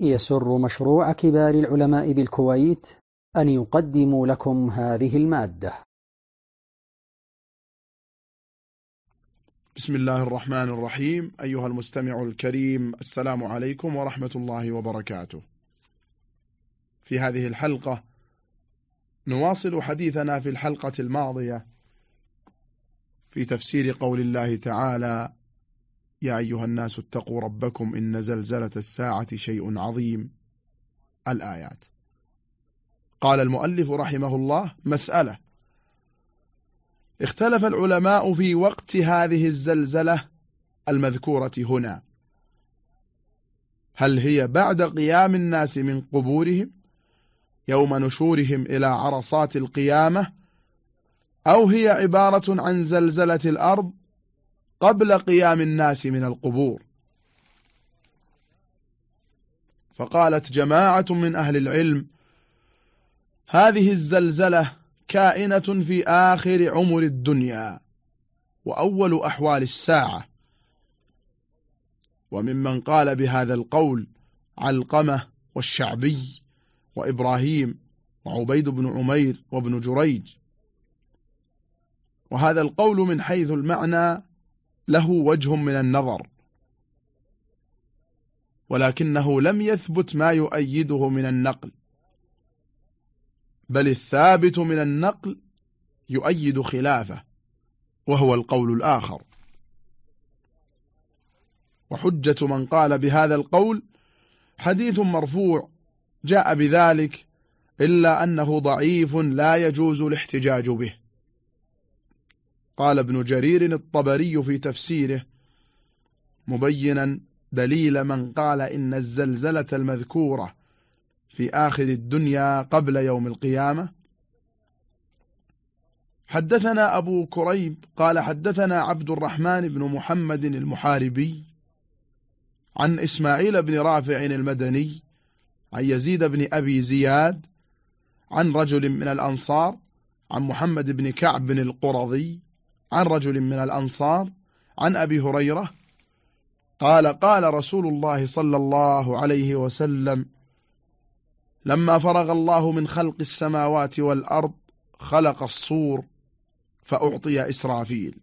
يسر مشروع كبار العلماء بالكويت أن يقدم لكم هذه المادة. بسم الله الرحمن الرحيم. أيها المستمع الكريم السلام عليكم ورحمة الله وبركاته. في هذه الحلقة نواصل حديثنا في الحلقة الماضية في تفسير قول الله تعالى يا أيها الناس اتقوا ربكم إن زلزلة الساعة شيء عظيم. الآيات. قال المؤلف رحمه الله مسألة. اختلف العلماء في وقت هذه الزلزلة المذكورة هنا. هل هي بعد قيام الناس من قبورهم؟ يوم نشورهم إلى عرصات القيامة؟ أو هي عبارة عن زلزلة الأرض قبل قيام الناس من القبور. فقالت جماعة من أهل العلم هذه الزلزلة كائنة في آخر عمر الدنيا وأول أحوال الساعة. وممن قال بهذا القول علقمة والشعبي وإبراهيم وعبيد بن عمير وابن جريج. وهذا القول من حيث المعنى له وجه من النظر ولكنه لم يثبت ما يؤيده من النقل بل الثابت من النقل يؤيد خلافه وهو القول الآخر. وحجة من قال بهذا القول حديث مرفوع جاء بذلك إلا أنه ضعيف لا يجوز الاحتجاج به. قال ابن جرير الطبري في تفسيره مبينا دليل من قال إن الزلزلة المذكورة في آخر الدنيا قبل يوم القيامة. حدثنا أبو كريب قال حدثنا عبد الرحمن بن محمد المحاربي عن إسماعيل بن رافع المدني عن يزيد بن أبي زياد عن رجل من الأنصار عن محمد بن كعب بن القرظي عن رجل من الأنصار عن أبي هريرة قال قال رسول الله صلى الله عليه وسلم لما فرغ الله من خلق السماوات والأرض خلق الصور فأعطي إسرافيل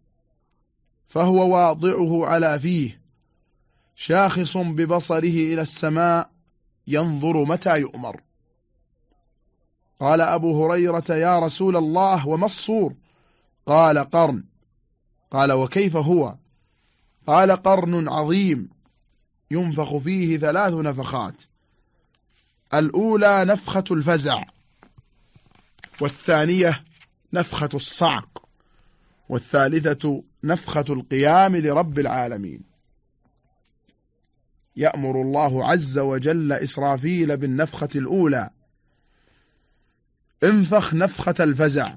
فهو واضعه على فيه شاخص ببصره إلى السماء ينظر متى يؤمر. قال أبو هريرة يا رسول الله وما الصور؟ قال قرن. قال وكيف هو؟ قال قرن عظيم ينفخ فيه ثلاث نفخات. الأولى نفخة الفزع والثانية نفخة الصعق والثالثة نفخة القيام لرب العالمين. يأمر الله عز وجل إسرافيل بالنفخة الأولى. انفخ نفخة الفزع.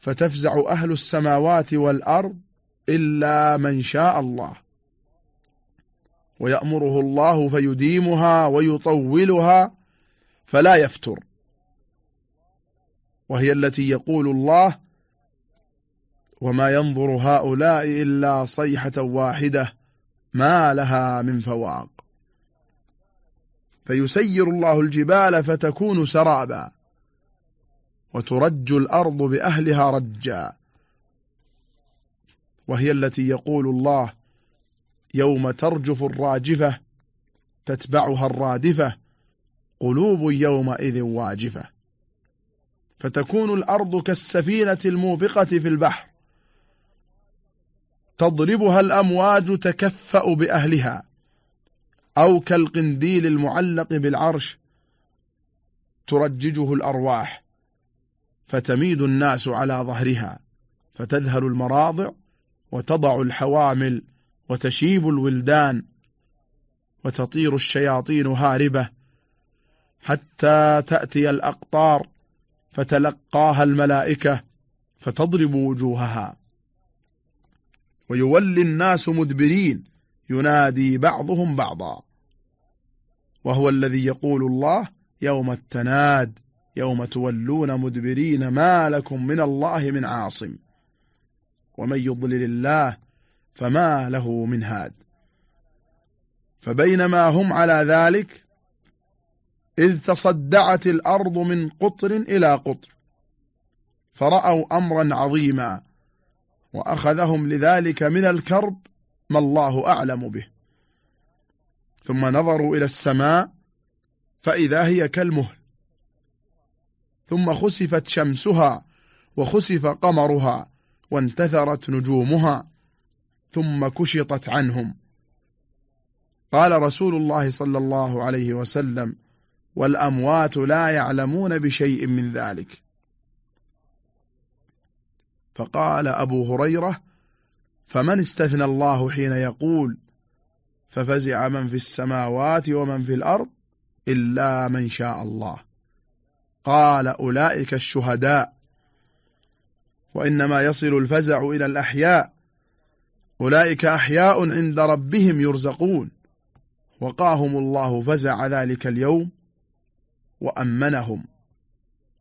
فتفزع أهل السماوات والأرض إلا من شاء الله. ويأمره الله فيديمها ويطولها فلا يفتر. وهي التي يقول الله وما ينظر هؤلاء إلا صيحة واحدة ما لها من فواق. فيسير الله الجبال فتكون سرابا. وترج الأرض بأهلها رجا. وهي التي يقول الله يوم ترجف الراجفة تتبعها الرادفة قلوب يومئذ واجفة. فتكون الأرض كالسفينة الموبقة في البحر. تضربها الأمواج تكفأ بأهلها أو كالقنديل المعلق بالعرش ترججه الأرواح. فتميد الناس على ظهرها فتذهل المراضع وتضع الحوامل وتشيب الولدان وتطير الشياطين هاربة. حتى تأتي الأقطار فتلقاها الملائكة فتضرب وجوهها. ويولي الناس مدبرين ينادي بعضهم بعضا. وهو الذي يقول الله يوم التناد. يوم تولون مدبرين ما لكم من الله من عاصم. ومن يضلل الله فما له من هاد. فبينما هم على ذلك إذ تصدعت الأرض من قطر إلى قطر فرأوا أمرا عظيما وأخذهم لذلك من الكرب ما الله أعلم به. ثم نظروا إلى السماء فإذا هي كالمهل ثم خسفت شمسها وخسف قمرها وانتثرت نجومها ثم كشطت عنهم. قال رسول الله صلى الله عليه وسلم والأموات لا يعلمون بشيء من ذلك. فقال أبو هريرة فمن استثنى الله حين يقول ففزع من في السماوات ومن في الأرض إلا من شاء الله قال أولئك الشهداء وإنما يصل الفزع إلى الأحياء. أولئك أحياء عند ربهم يرزقون. وقاهم الله فزع ذلك اليوم وأمنهم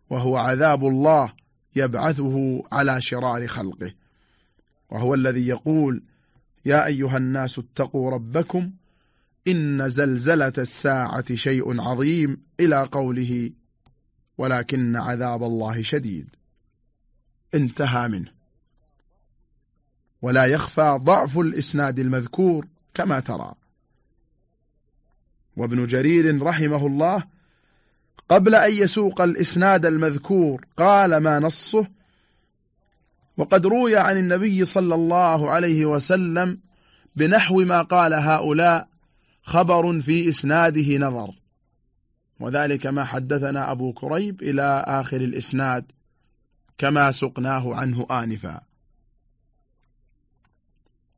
وهو عذاب الله يبعثه على شرار خلقه. وهو الذي يقول يا أيها الناس اتقوا ربكم إن زلزلة الساعة شيء عظيم. إلى قوله ولكن عذاب الله شديد. انتهى منه. ولا يخفى ضعف الإسناد المذكور كما ترى. وابن جرير رحمه الله قبل أن يسوق الإسناد المذكور قال ما نصه؟ وقد روي عن النبي صلى الله عليه وسلم بنحو ما قال هؤلاء خبر في إسناده نظر. وذلك ما حدثنا أبو كريب إلى آخر الإسناد كما سقناه عنه آنفا.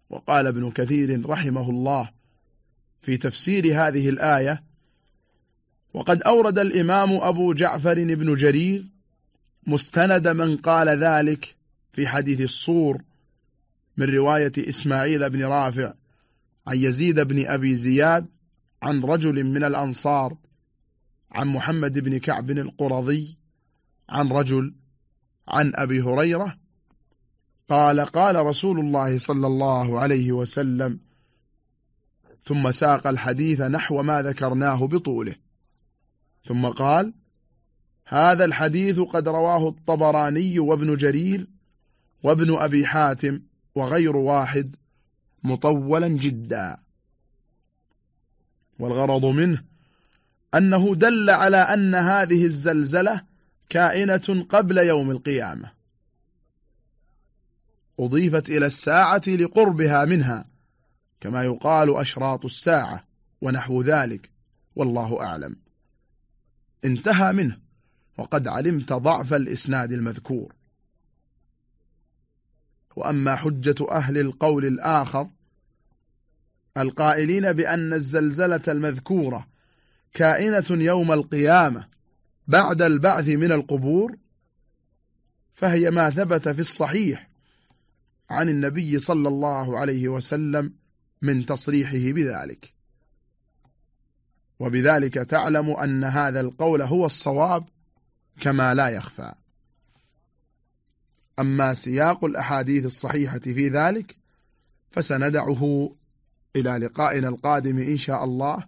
وقال ابن كثير رحمه الله في تفسير هذه الآية وقد أورد الإمام أبو جعفر بن جرير مستند من قال ذلك في حديث الصور من رواية إسماعيل بن رافع عن يزيد بن أبي زياد عن رجل من الأنصار عن محمد بن كعب القرظي عن رجل عن أبي هريرة قال قال رسول الله صلى الله عليه وسلم ثم ساق الحديث نحو ما ذكرناه بطوله. ثم قال هذا الحديث قد رواه الطبراني وابن جرير وابن أبي حاتم وغير واحد مطولا جدا. والغرض منه أنه دل على أن هذه الزلزلة كائنة قبل يوم القيامة. أضيفت إلى الساعة لقربها منها كما يقال أشراط الساعة ونحو ذلك والله أعلم. انتهى منه وقد علمت ضعف الإسناد المذكور. وأما حجة أهل القول الآخر القائلين بأن الزلزلة المذكورة كائنة يوم القيامة بعد البعث من القبور فهي ما ثبت في الصحيح عن النبي صلى الله عليه وسلم من تصريحه بذلك. وبذلك تعلم أن هذا القول هو الصواب كما لا يخفى. أما سياق الأحاديث الصحيحة في ذلك فسندعه إلى لقائنا القادم إن شاء الله